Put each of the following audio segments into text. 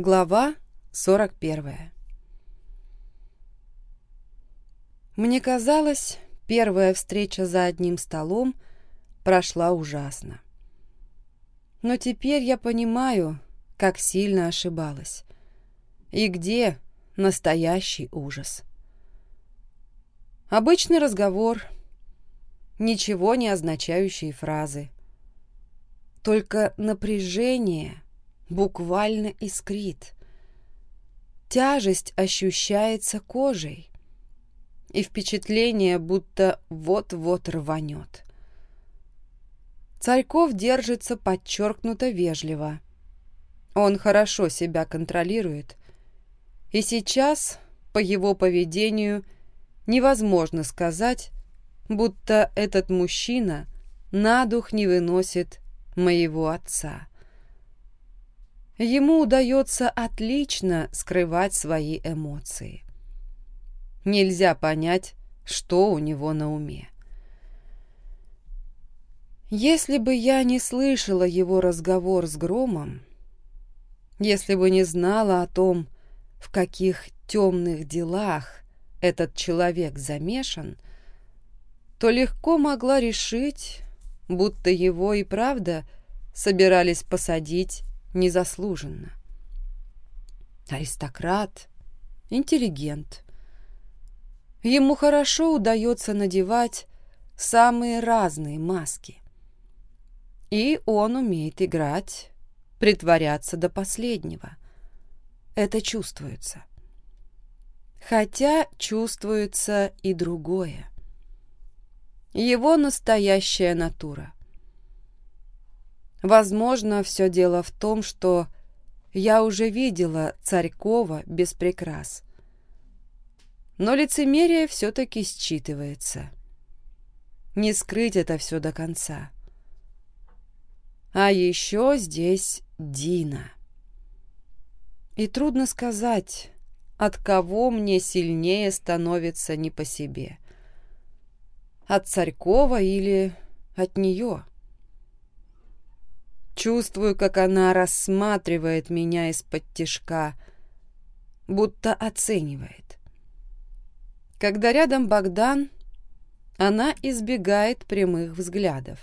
Глава 41 Мне казалось, первая встреча за одним столом прошла ужасно. Но теперь я понимаю, как сильно ошибалась. И где настоящий ужас. Обычный разговор, ничего не означающие фразы. Только напряжение буквально искрит. Тяжесть ощущается кожей. И впечатление, будто вот-вот рванет. Царьков держится подчеркнуто вежливо. Он хорошо себя контролирует. И сейчас, по его поведению, невозможно сказать, будто этот мужчина на дух не выносит моего отца. Ему удается отлично скрывать свои эмоции. Нельзя понять, что у него на уме. Если бы я не слышала его разговор с Громом, если бы не знала о том, в каких темных делах этот человек замешан, то легко могла решить, будто его и правда собирались посадить незаслуженно. Аристократ, интеллигент. Ему хорошо удается надевать самые разные маски. И он умеет играть, притворяться до последнего. Это чувствуется. Хотя чувствуется и другое. Его настоящая натура. Возможно, все дело в том, что я уже видела Царькова без прикрас. Но лицемерие все-таки считывается. Не скрыть это все до конца. А еще здесь Дина. И трудно сказать, от кого мне сильнее становится не по себе. От Царькова или от нее. Чувствую, как она рассматривает меня из-под тишка, будто оценивает. Когда рядом Богдан, она избегает прямых взглядов.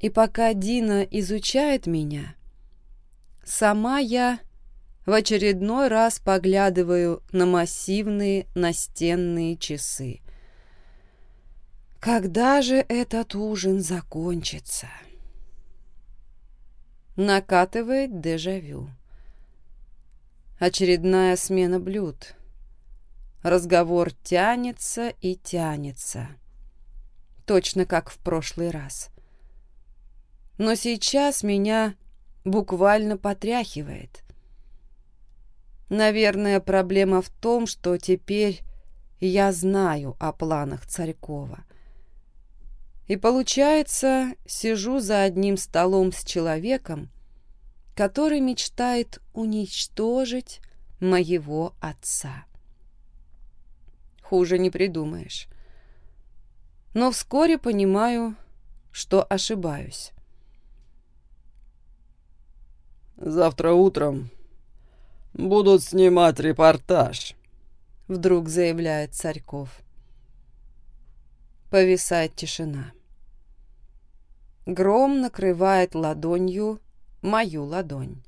И пока Дина изучает меня, сама я в очередной раз поглядываю на массивные настенные часы. Когда же этот ужин закончится?» Накатывает дежавю. Очередная смена блюд. Разговор тянется и тянется. Точно как в прошлый раз. Но сейчас меня буквально потряхивает. Наверное, проблема в том, что теперь я знаю о планах Царькова. И получается, сижу за одним столом с человеком, который мечтает уничтожить моего отца. Хуже не придумаешь. Но вскоре понимаю, что ошибаюсь. «Завтра утром будут снимать репортаж», — вдруг заявляет Царьков. Повисает тишина. Гром накрывает ладонью мою ладонь.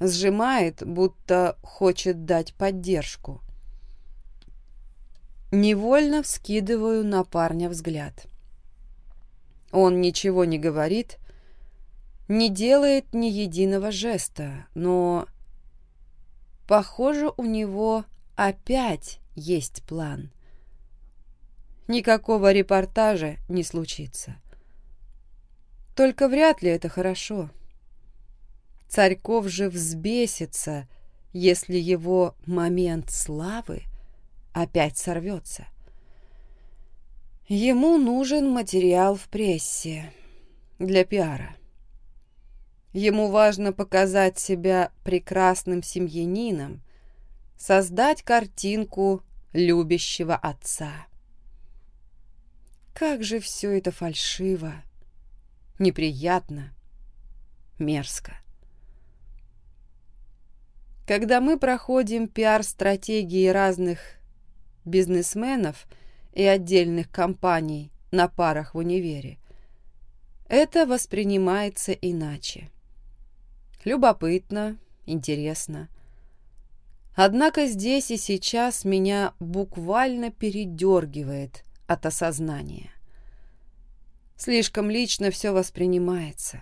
Сжимает, будто хочет дать поддержку. Невольно вскидываю на парня взгляд. Он ничего не говорит, не делает ни единого жеста, но, похоже, у него опять есть план. Никакого репортажа не случится. Только вряд ли это хорошо. Царьков же взбесится, если его момент славы опять сорвется. Ему нужен материал в прессе для пиара. Ему важно показать себя прекрасным семьянином, создать картинку любящего отца. Как же все это фальшиво! Неприятно, мерзко. Когда мы проходим пиар-стратегии разных бизнесменов и отдельных компаний на парах в универе, это воспринимается иначе. Любопытно, интересно. Однако здесь и сейчас меня буквально передергивает от осознания. Слишком лично все воспринимается.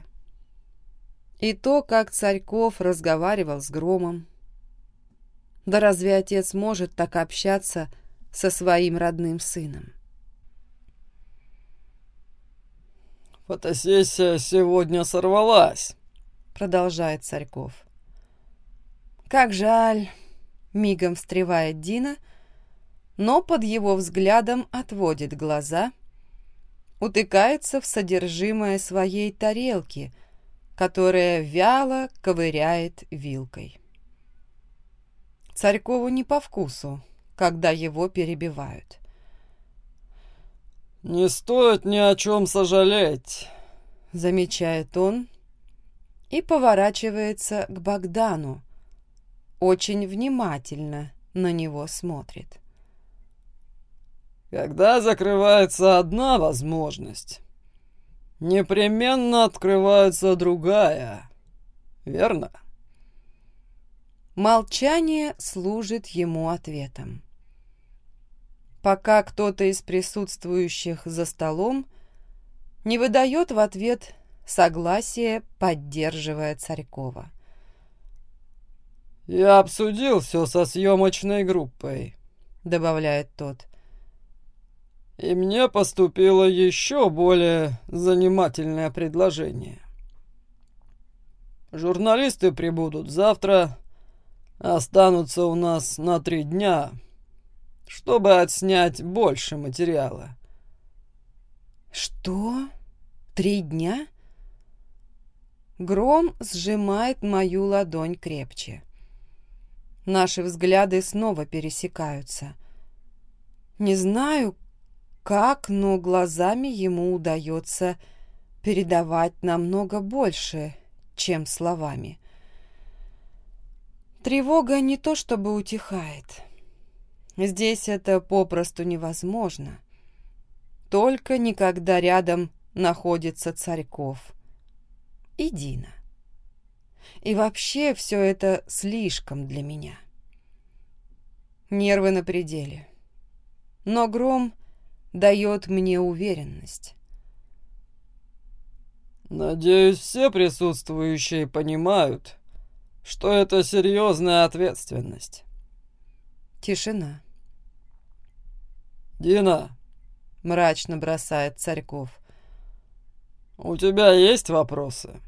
И то, как Царьков разговаривал с Громом. Да разве отец может так общаться со своим родным сыном? «Фотосессия сегодня сорвалась», — продолжает Царьков. «Как жаль», — мигом встревает Дина, но под его взглядом отводит глаза, утыкается в содержимое своей тарелки, которая вяло ковыряет вилкой. Царькову не по вкусу, когда его перебивают. «Не стоит ни о чем сожалеть», — замечает он и поворачивается к Богдану, очень внимательно на него смотрит. «Когда закрывается одна возможность, непременно открывается другая, верно?» Молчание служит ему ответом пока кто-то из присутствующих за столом не выдает в ответ согласие, поддерживая Царькова. «Я обсудил все со съемочной группой», — добавляет тот. «И мне поступило еще более занимательное предложение. Журналисты прибудут завтра, останутся у нас на три дня» чтобы отснять больше материала. «Что? Три дня?» Гром сжимает мою ладонь крепче. Наши взгляды снова пересекаются. Не знаю, как, но глазами ему удается передавать намного больше, чем словами. Тревога не то чтобы утихает. Здесь это попросту невозможно. Только никогда рядом находится Царьков и Дина. И вообще все это слишком для меня. Нервы на пределе. Но гром дает мне уверенность. «Надеюсь, все присутствующие понимают, что это серьезная ответственность». Тишина. «Дина!» — мрачно бросает Царьков. «У тебя есть вопросы?»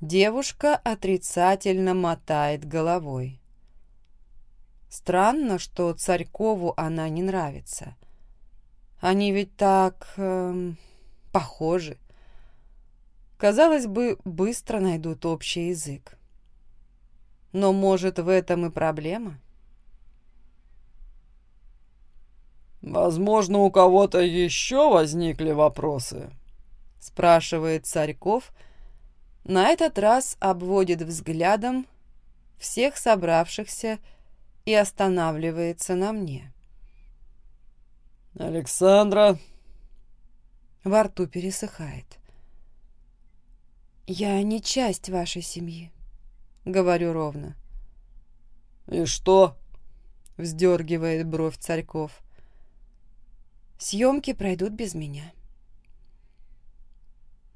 Девушка отрицательно мотает головой. Странно, что Царькову она не нравится. Они ведь так... Эм, похожи. Казалось бы, быстро найдут общий язык. Но, может, в этом и проблема? «Возможно, у кого-то еще возникли вопросы?» спрашивает Царьков. На этот раз обводит взглядом всех собравшихся и останавливается на мне. «Александра?» Во рту пересыхает. «Я не часть вашей семьи», — говорю ровно. «И что?» — вздергивает бровь Царьков. Съемки пройдут без меня.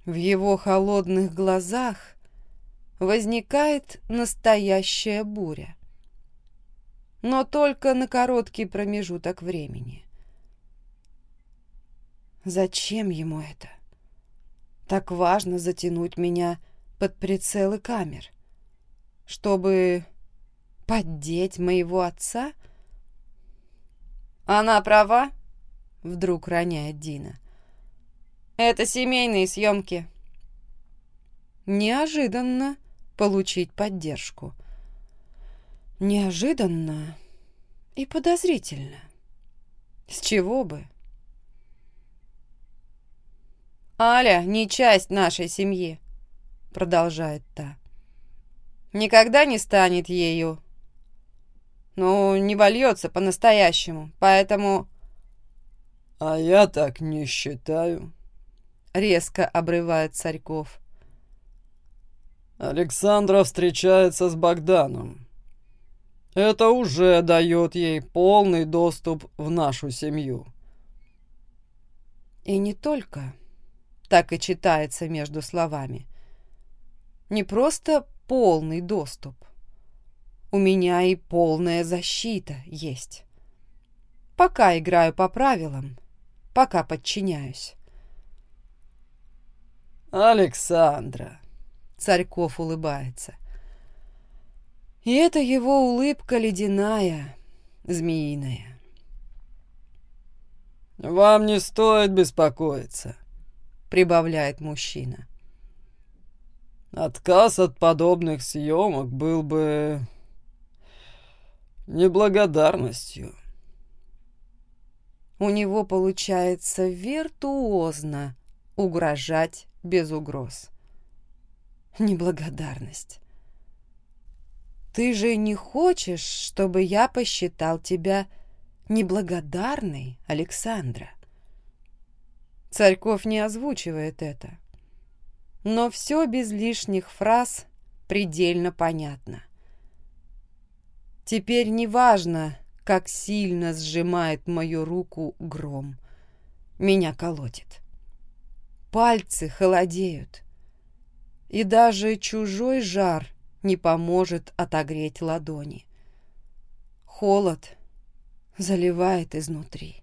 В его холодных глазах возникает настоящая буря. Но только на короткий промежуток времени. Зачем ему это? Так важно затянуть меня под прицелы камер, чтобы поддеть моего отца? Она права? Вдруг роняет Дина. Это семейные съемки. Неожиданно получить поддержку. Неожиданно и подозрительно. С чего бы? «Аля не часть нашей семьи», — продолжает та. никогда не станет ею. Ну, не вольется по-настоящему, поэтому... А я так не считаю. Резко обрывает Царьков. Александра встречается с Богданом. Это уже дает ей полный доступ в нашу семью. И не только, так и читается между словами. Не просто полный доступ. У меня и полная защита есть. Пока играю по правилам, пока подчиняюсь. Александра. Царьков улыбается. И это его улыбка ледяная, змеиная. «Вам не стоит беспокоиться», — прибавляет мужчина. «Отказ от подобных съемок был бы неблагодарностью». У него получается виртуозно угрожать без угроз. Неблагодарность. Ты же не хочешь, чтобы я посчитал тебя неблагодарной, Александра? Царьков не озвучивает это. Но все без лишних фраз предельно понятно. Теперь не важно, как сильно сжимает мою руку гром. Меня колотит. Пальцы холодеют. И даже чужой жар не поможет отогреть ладони. Холод заливает изнутри.